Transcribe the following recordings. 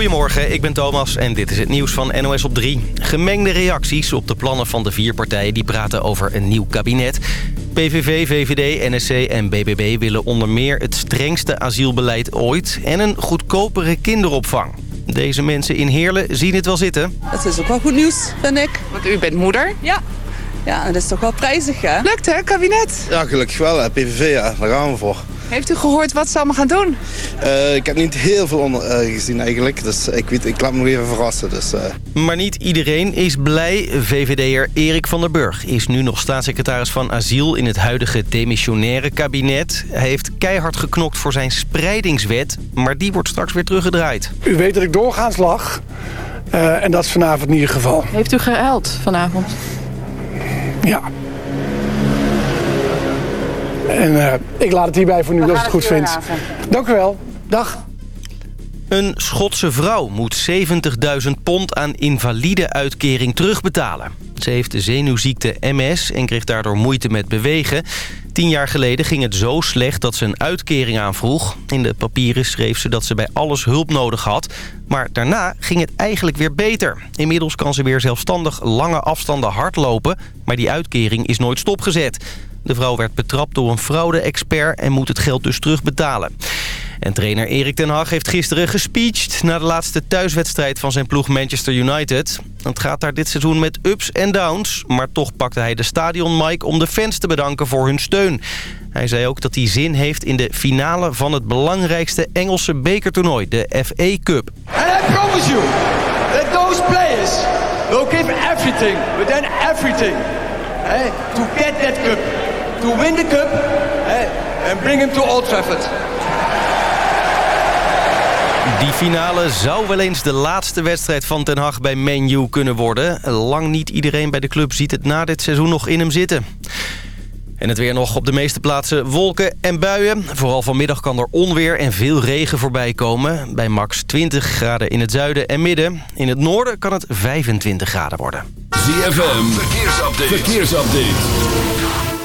Goedemorgen, ik ben Thomas en dit is het nieuws van NOS op 3. Gemengde reacties op de plannen van de vier partijen die praten over een nieuw kabinet. PVV, VVD, NSC en BBB willen onder meer het strengste asielbeleid ooit... en een goedkopere kinderopvang. Deze mensen in Heerlen zien het wel zitten. Dat is ook wel goed nieuws, vind ik. Want u bent moeder? Ja. Ja, dat is toch wel prijzig, hè? Lukt hè, kabinet? Ja, gelukkig wel. Hè. PVV, ja. daar gaan we voor. Heeft u gehoord wat ze allemaal gaan doen? Uh, ik heb niet heel veel onder, uh, gezien eigenlijk. Dus ik, weet, ik laat me nog even verrassen. Dus, uh. Maar niet iedereen is blij. VVD'er Erik van der Burg is nu nog staatssecretaris van Asiel... in het huidige demissionaire kabinet. Hij heeft keihard geknokt voor zijn spreidingswet... maar die wordt straks weer teruggedraaid. U weet dat ik doorgaans lag. en dat is vanavond in ieder geval. Heeft u gehuild vanavond? Ja. En uh, ik laat het hierbij voor nu als je het goed vindt. Dank u wel. Dag. Een Schotse vrouw moet 70.000 pond aan invalide-uitkering terugbetalen. Ze heeft de zenuwziekte MS en kreeg daardoor moeite met bewegen. Tien jaar geleden ging het zo slecht dat ze een uitkering aanvroeg. In de papieren schreef ze dat ze bij alles hulp nodig had. Maar daarna ging het eigenlijk weer beter. Inmiddels kan ze weer zelfstandig lange afstanden hardlopen... maar die uitkering is nooit stopgezet. De vrouw werd betrapt door een fraude-expert en moet het geld dus terugbetalen. En trainer Erik ten Hag heeft gisteren gespeecht... na de laatste thuiswedstrijd van zijn ploeg Manchester United. Het gaat daar dit seizoen met ups en downs... maar toch pakte hij de stadion om de fans te bedanken voor hun steun. Hij zei ook dat hij zin heeft in de finale van het belangrijkste Engelse bekertoernooi... de FA Cup. And I promise you that those players will give everything, but then everything... to get that cup, to win the cup and bring him to Old Trafford. Die finale zou wel eens de laatste wedstrijd van Ten Hag bij Man U kunnen worden. Lang niet iedereen bij de club ziet het na dit seizoen nog in hem zitten. En het weer nog op de meeste plaatsen wolken en buien. Vooral vanmiddag kan er onweer en veel regen voorbij komen. Bij max 20 graden in het zuiden en midden. In het noorden kan het 25 graden worden. ZFM, verkeersupdate. verkeersupdate.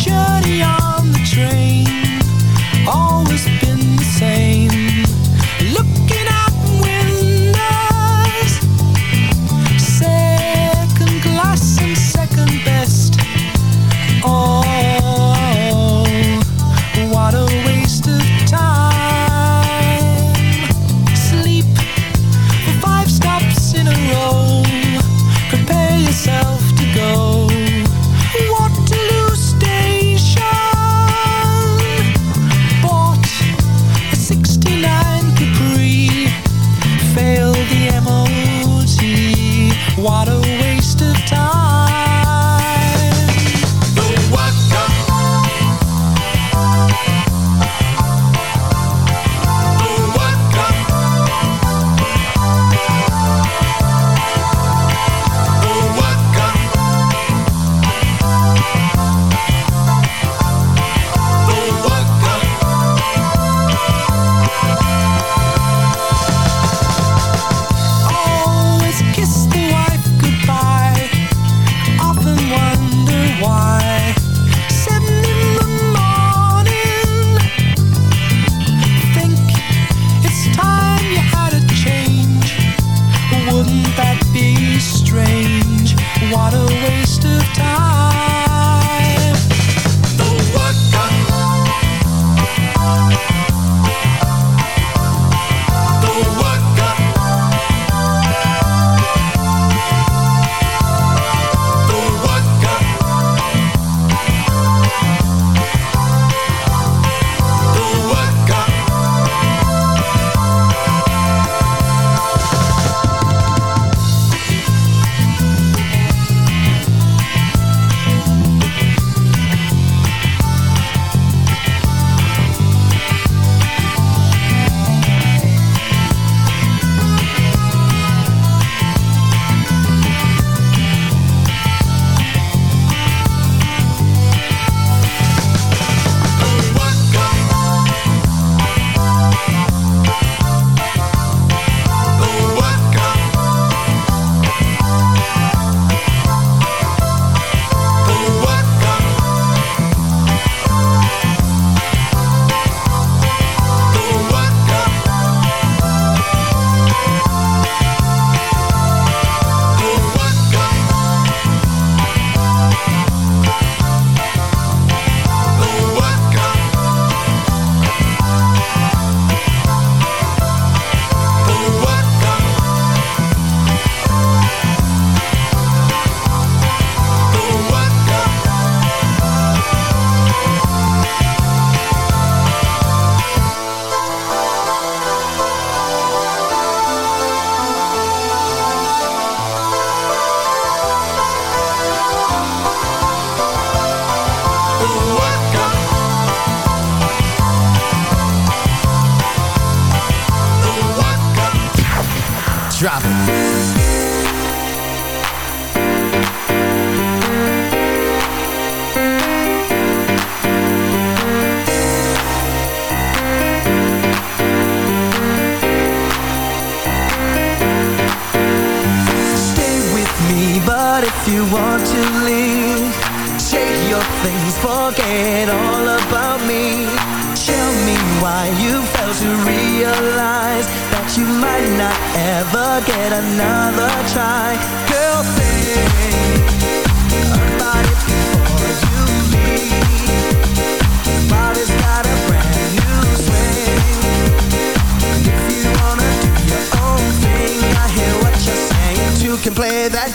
Shut it on.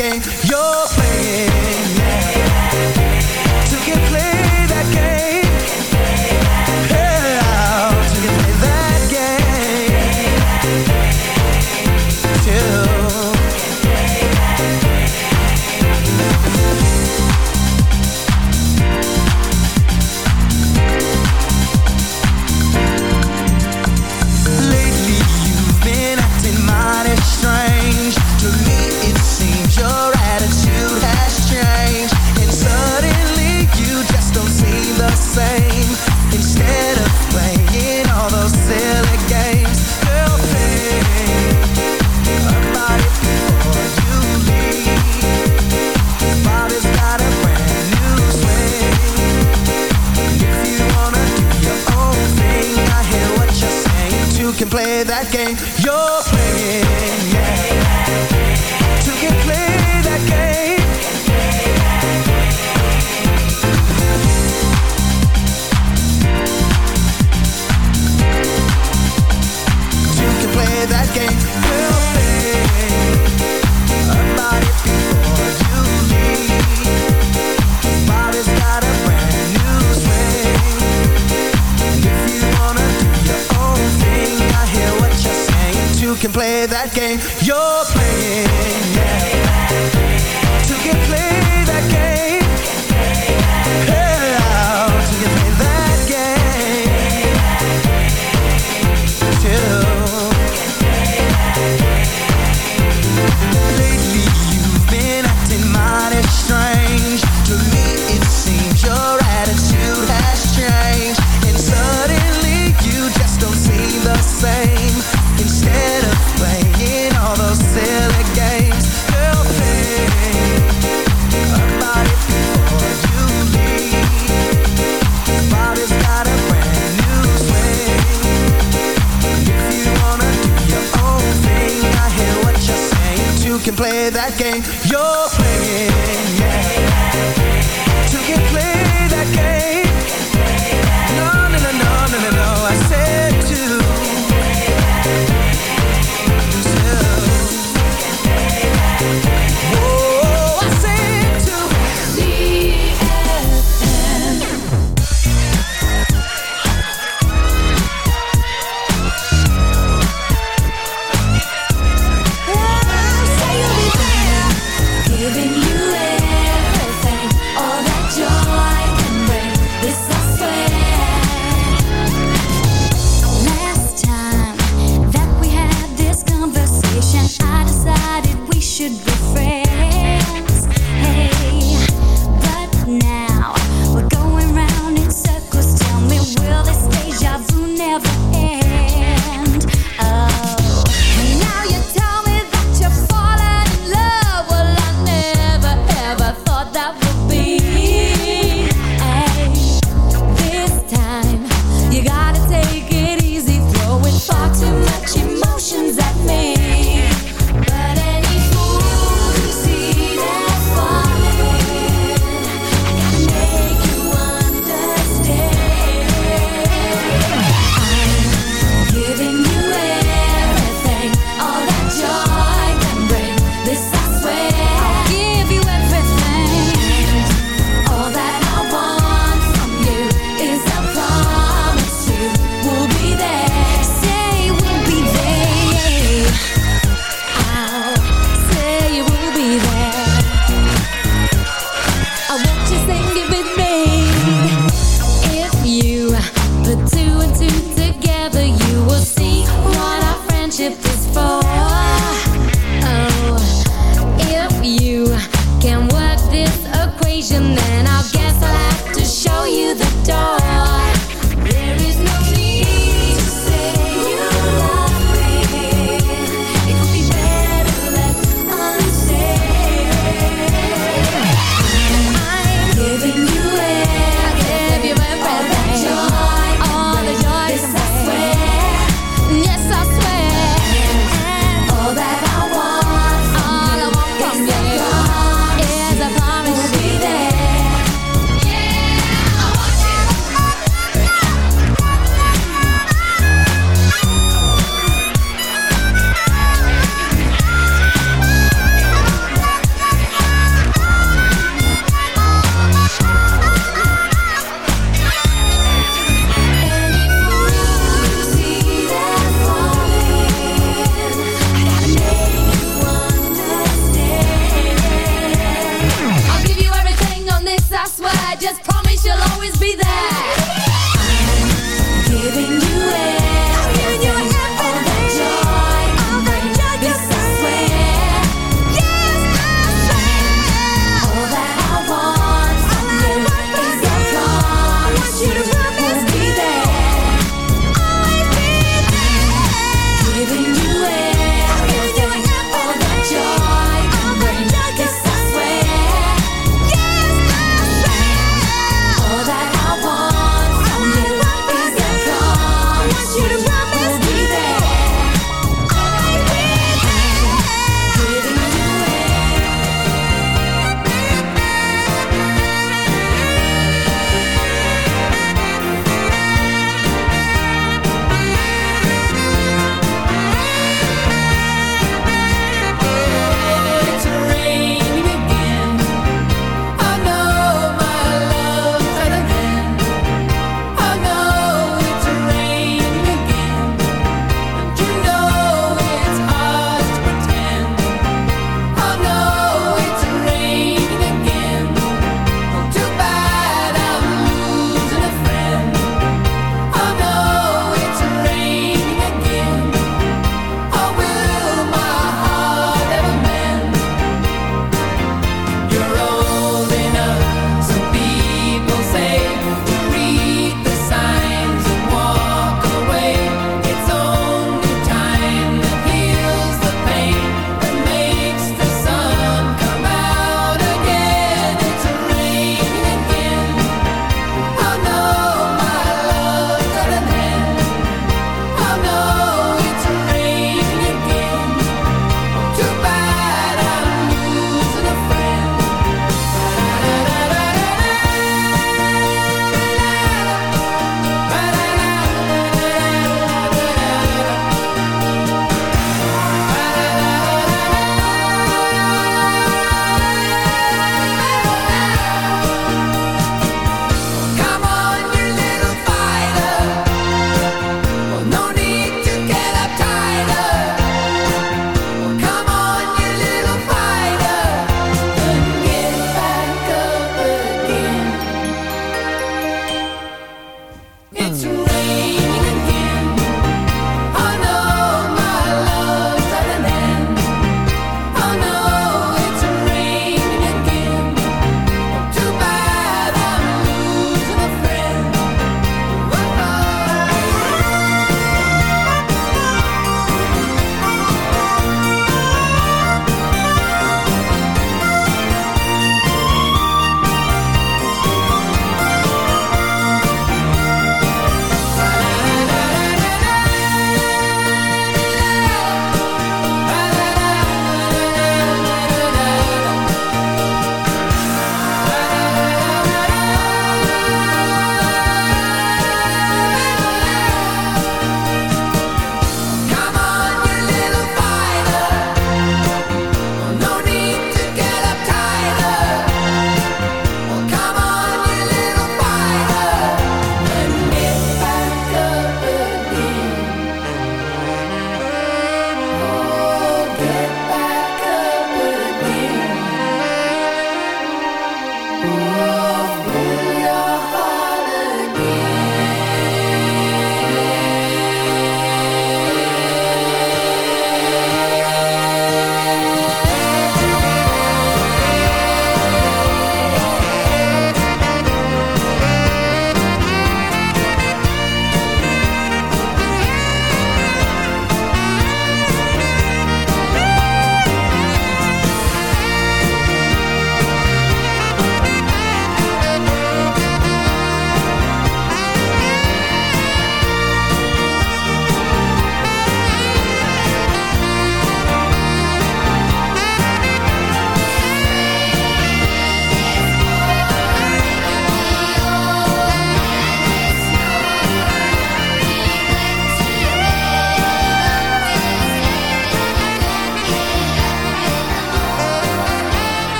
game. Yo.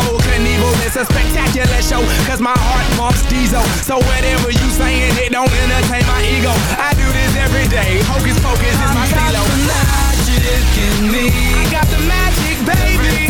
Evo Knievel. It's a spectacular show, cause my heart pumps diesel. So whatever you saying, it don't entertain my ego. I do this every day. Hocus pocus is my I got the magic in me. I got the magic, baby.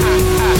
ha, ha.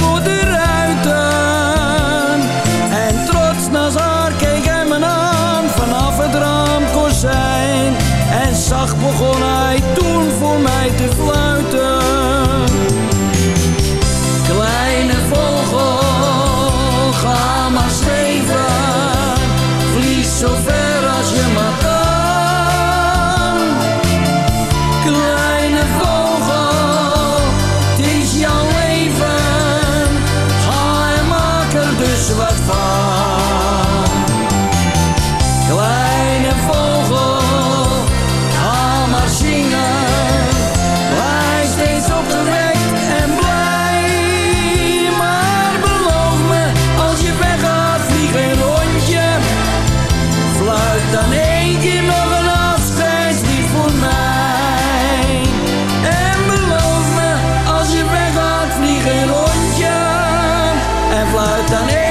zacht begon hij toen voor mij te fluiten. En fluit